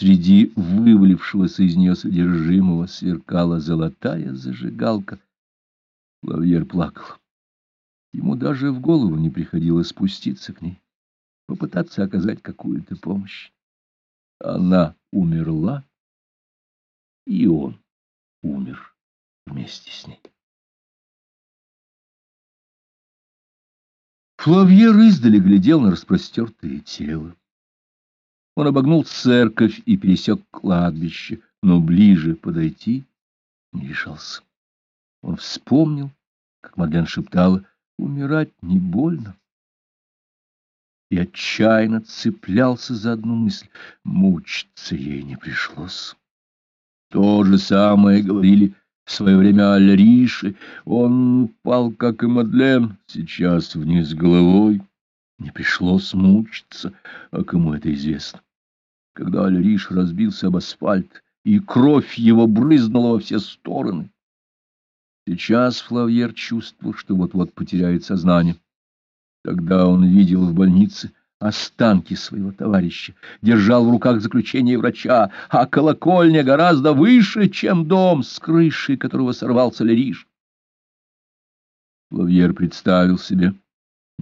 Среди вывалившегося из нее содержимого сверкала золотая зажигалка. Лавьер плакал. Ему даже в голову не приходило спуститься к ней, попытаться оказать какую-то помощь. Она умерла, и он умер вместе с ней. Флавьер издали глядел на распростертое тело. Он обогнул церковь и пересек кладбище, но ближе подойти не решался. Он вспомнил, как Мадлен шептала, умирать не больно. И отчаянно цеплялся за одну мысль — мучиться ей не пришлось. То же самое говорили в свое время Альриши. Он упал, как и Мадлен, сейчас вниз головой. Не пришлось мучиться, а кому это известно? Когда Альриш разбился об асфальт, и кровь его брызнула во все стороны. Сейчас Флавьер чувствовал, что вот-вот потеряет сознание. Тогда он видел в больнице останки своего товарища, держал в руках заключение врача, а колокольня гораздо выше, чем дом, с крыши которого сорвался Лериш. Лавьер представил себе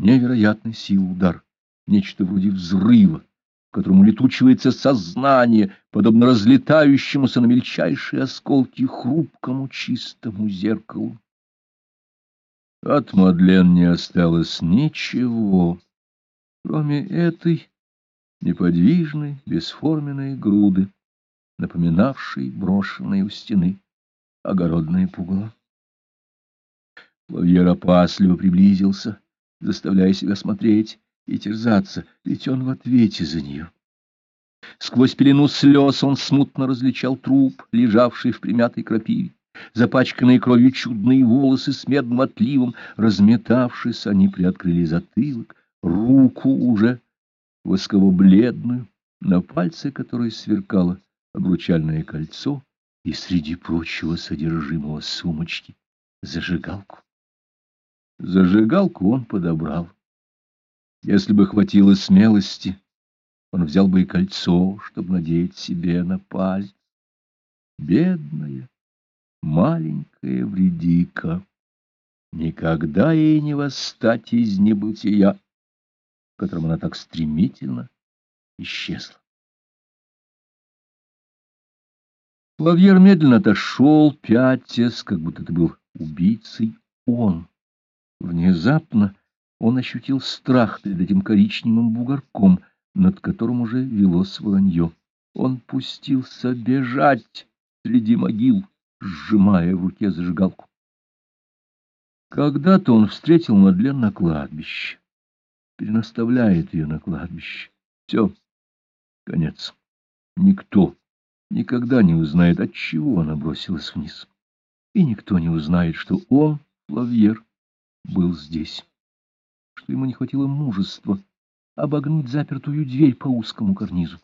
невероятный сил удар, нечто вроде взрыва, в котором улетучивается сознание, подобно разлетающемуся на мельчайшие осколки хрупкому чистому зеркалу. От Мадлен не осталось ничего кроме этой неподвижной, бесформенной груды, напоминавшей брошенные у стены огородное пугало. Лавьер опасливо приблизился, заставляя себя смотреть и терзаться, ведь он в ответе за нее. Сквозь пелену слез он смутно различал труп, лежавший в примятой крапиве. Запачканные кровью чудные волосы с медным отливом, разметавшись, они приоткрыли затылок, руку уже восково-бледную, на пальце которой сверкало обручальное кольцо и среди прочего содержимого сумочки зажигалку. Зажигалку он подобрал. Если бы хватило смелости, он взял бы и кольцо, чтобы надеть себе на палец. Бедная, маленькая вредика. Никогда ей не восстать из небытия в котором она так стремительно исчезла. Лавьер медленно отошел, пятясь, как будто это был убийцей он. Внезапно он ощутил страх перед этим коричневым бугорком, над которым уже велось воронье. Он пустился бежать среди могил, сжимая в руке зажигалку. Когда-то он встретил Мадлен на кладбище перенаставляет ее на кладбище. Все, конец. Никто никогда не узнает, от чего она бросилась вниз. И никто не узнает, что он, Лавьер, был здесь, что ему не хватило мужества обогнуть запертую дверь по узкому карнизу.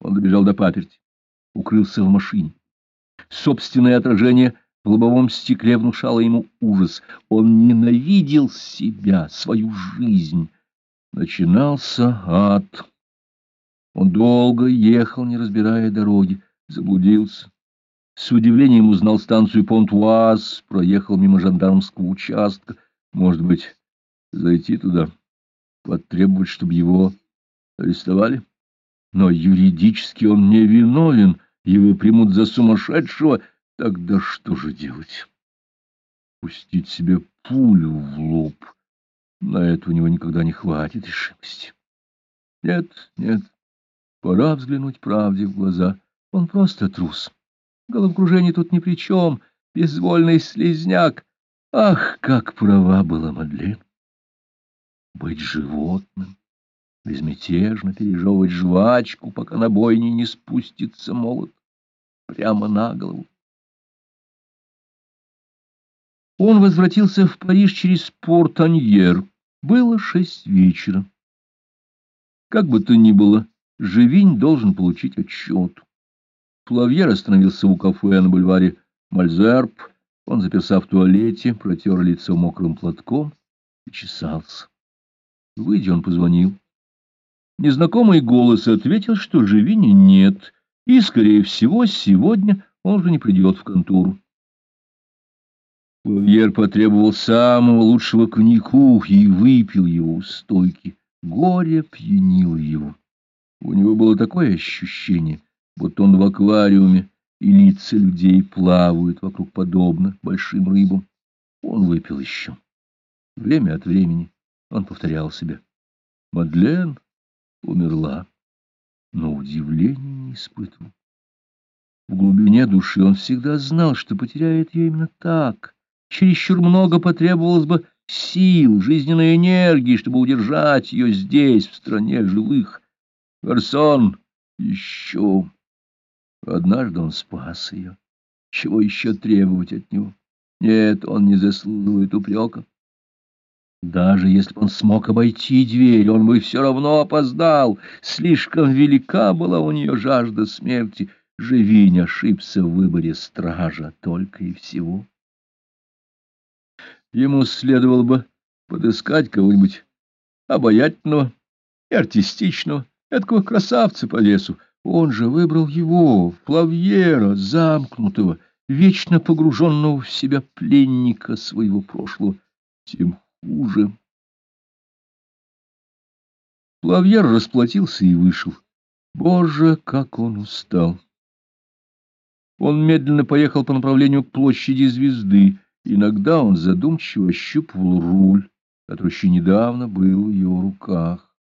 Он добежал до паперти, укрылся в машине. Собственное отражение — в лобовом стекле внушало ему ужас. Он ненавидел себя, свою жизнь. Начинался ад. Он долго ехал, не разбирая дороги, заблудился. С удивлением узнал станцию Понтуаз, проехал мимо жандармского участка. Может быть, зайти туда, потребовать, чтобы его арестовали? Но юридически он не виновен, его примут за сумасшедшего — Тогда что же делать? Пустить себе пулю в лоб? На это у него никогда не хватит решимости. Нет, нет, пора взглянуть правде в глаза. Он просто трус. Головокружение тут ни при чем. Безвольный слезняк. Ах, как права была Мадлен! Быть животным, безмятежно пережевывать жвачку, пока на бойне не спустится молот прямо на голову. Он возвратился в Париж через Порт-Аньер. Было шесть вечера. Как бы то ни было, Живинь должен получить отчет. Флавьер остановился у кафе на бульваре Мальзерб. Он заперся в туалете, протер лицо мокрым платком и чесался. Выйдя, он позвонил. незнакомый голос ответил, что Живини нет, и, скорее всего, сегодня он уже не придет в контору. Клавьер потребовал самого лучшего коньяку и выпил его у стойки. Горе пьянило его. У него было такое ощущение, будто он в аквариуме, и лица людей плавают вокруг подобно большим рыбам. Он выпил еще. Время от времени он повторял себе. Мадлен умерла, но удивления не испытывал. В глубине души он всегда знал, что потеряет ее именно так. Чересчур много потребовалось бы сил, жизненной энергии, чтобы удержать ее здесь, в стране живых. Гарсон еще... Однажды он спас ее. Чего еще требовать от него? Нет, он не заслуживает упрека. Даже если бы он смог обойти дверь, он бы все равно опоздал. Слишком велика была у нее жажда смерти. Живинь ошибся в выборе стража только и всего. Ему следовало бы подыскать кого-нибудь обаятельного и артистичного, эдакого красавца по лесу. Он же выбрал его, плавьера, замкнутого, вечно погруженного в себя пленника своего прошлого. Тем хуже. Плавьер расплатился и вышел. Боже, как он устал! Он медленно поехал по направлению к площади звезды. Иногда он задумчиво ощупывал руль, который еще недавно был в его руках.